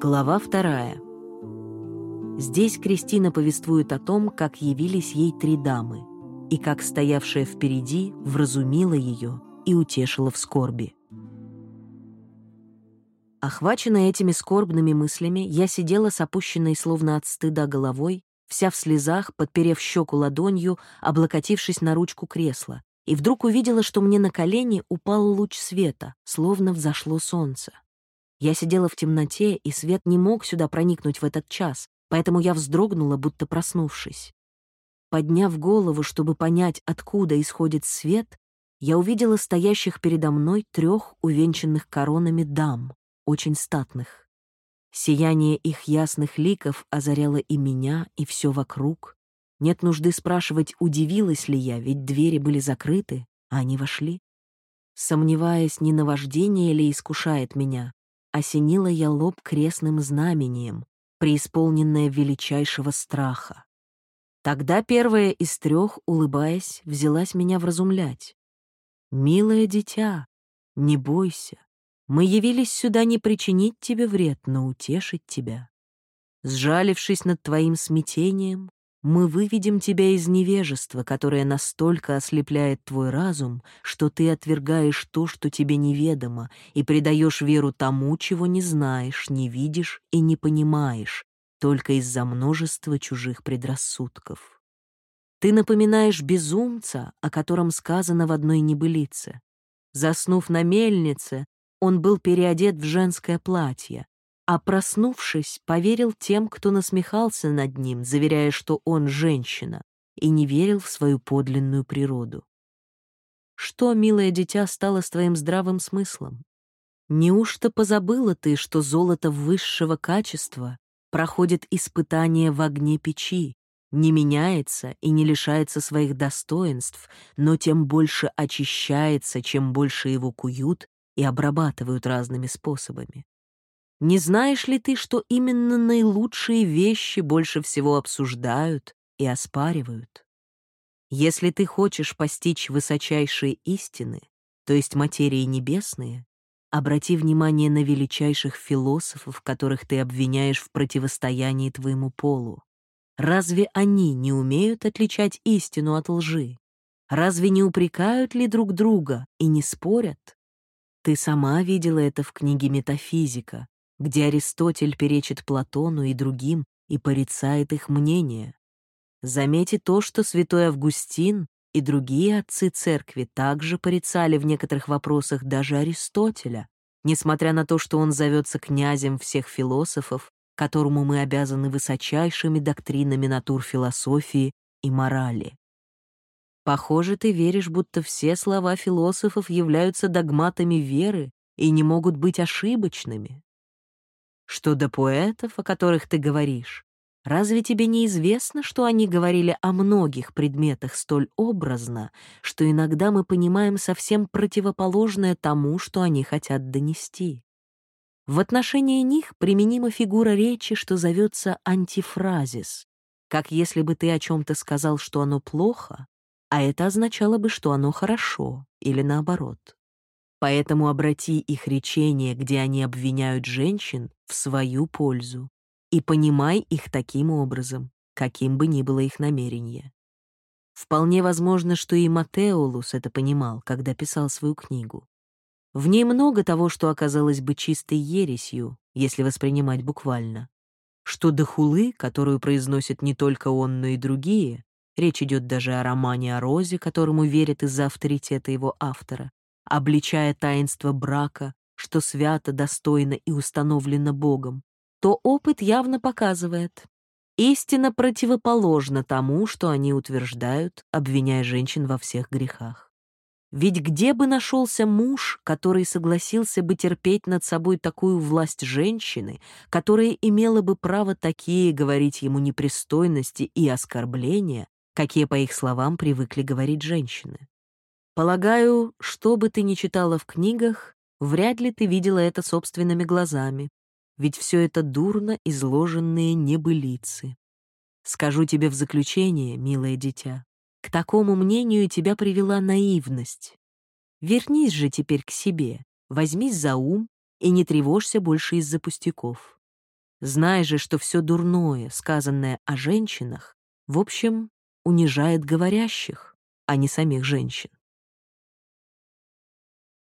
Глава вторая. Здесь Кристина повествует о том, как явились ей три дамы, и как стоявшая впереди вразумила ее и утешила в скорби. Охваченная этими скорбными мыслями, я сидела с опущенной словно от стыда головой, вся в слезах, подперев щеку ладонью, облокотившись на ручку кресла, и вдруг увидела, что мне на колени упал луч света, словно взошло солнце. Я сидела в темноте, и свет не мог сюда проникнуть в этот час, поэтому я вздрогнула, будто проснувшись. Подняв голову, чтобы понять, откуда исходит свет, я увидела стоящих передо мной трех увенчанных коронами дам, очень статных. Сияние их ясных ликов озаряло и меня, и все вокруг. Нет нужды спрашивать, удивилась ли я, ведь двери были закрыты, а они вошли. Сомневаясь, не наваждение ли искушает меня, осенила я лоб крестным знамением, преисполненное величайшего страха. Тогда первая из трех, улыбаясь, взялась меня вразумлять. «Милое дитя, не бойся. Мы явились сюда не причинить тебе вред, но утешить тебя. Сжалившись над твоим смятением, мы выведем тебя из невежества, которое настолько ослепляет твой разум, что ты отвергаешь то, что тебе неведомо, и предаешь веру тому, чего не знаешь, не видишь и не понимаешь, только из-за множества чужих предрассудков. Ты напоминаешь безумца, о котором сказано в одной небылице. Заснув на мельнице, он был переодет в женское платье, а проснувшись, поверил тем, кто насмехался над ним, заверяя, что он женщина, и не верил в свою подлинную природу. Что, милое дитя, стало с твоим здравым смыслом? Неужто позабыла ты, что золото высшего качества проходит испытание в огне печи, не меняется и не лишается своих достоинств, но тем больше очищается, чем больше его куют и обрабатывают разными способами? Не знаешь ли ты, что именно наилучшие вещи больше всего обсуждают и оспаривают? Если ты хочешь постичь высочайшие истины, то есть материи небесные, обрати внимание на величайших философов, которых ты обвиняешь в противостоянии твоему полу. Разве они не умеют отличать истину от лжи? Разве не упрекают ли друг друга и не спорят? Ты сама видела это в книге «Метафизика», где Аристотель перечит Платону и другим и порицает их мнение. Заметьте то, что святой Августин и другие отцы церкви также порицали в некоторых вопросах даже Аристотеля, несмотря на то, что он зовется князем всех философов, которому мы обязаны высочайшими доктринами натур философии и морали. Похоже, ты веришь, будто все слова философов являются догматами веры и не могут быть ошибочными. Что до поэтов, о которых ты говоришь, разве тебе не известно, что они говорили о многих предметах столь образно, что иногда мы понимаем совсем противоположное тому, что они хотят донести? В отношении них применима фигура речи, что зовется антифразис, как если бы ты о чем-то сказал, что оно плохо, а это означало бы, что оно хорошо, или наоборот. Поэтому обрати их речение, где они обвиняют женщин, в свою пользу и понимай их таким образом, каким бы ни было их намерение. Вполне возможно, что и Матеолус это понимал, когда писал свою книгу. В ней много того, что оказалось бы чистой ересью, если воспринимать буквально. Что до хулы, которую произносит не только он, но и другие, речь идет даже о романе о Розе, которому верят из-за авторитета его автора, обличая таинство брака, что свято, достойно и установлено Богом, то опыт явно показывает. Истина противоположна тому, что они утверждают, обвиняя женщин во всех грехах. Ведь где бы нашелся муж, который согласился бы терпеть над собой такую власть женщины, которая имела бы право такие говорить ему непристойности и оскорбления, какие, по их словам, привыкли говорить женщины? Полагаю, что бы ты ни читала в книгах, вряд ли ты видела это собственными глазами, ведь все это дурно изложенные небылицы. Скажу тебе в заключение, милое дитя, к такому мнению тебя привела наивность. Вернись же теперь к себе, возьмись за ум и не тревожься больше из-за пустяков. Знай же, что все дурное, сказанное о женщинах, в общем, унижает говорящих, а не самих женщин.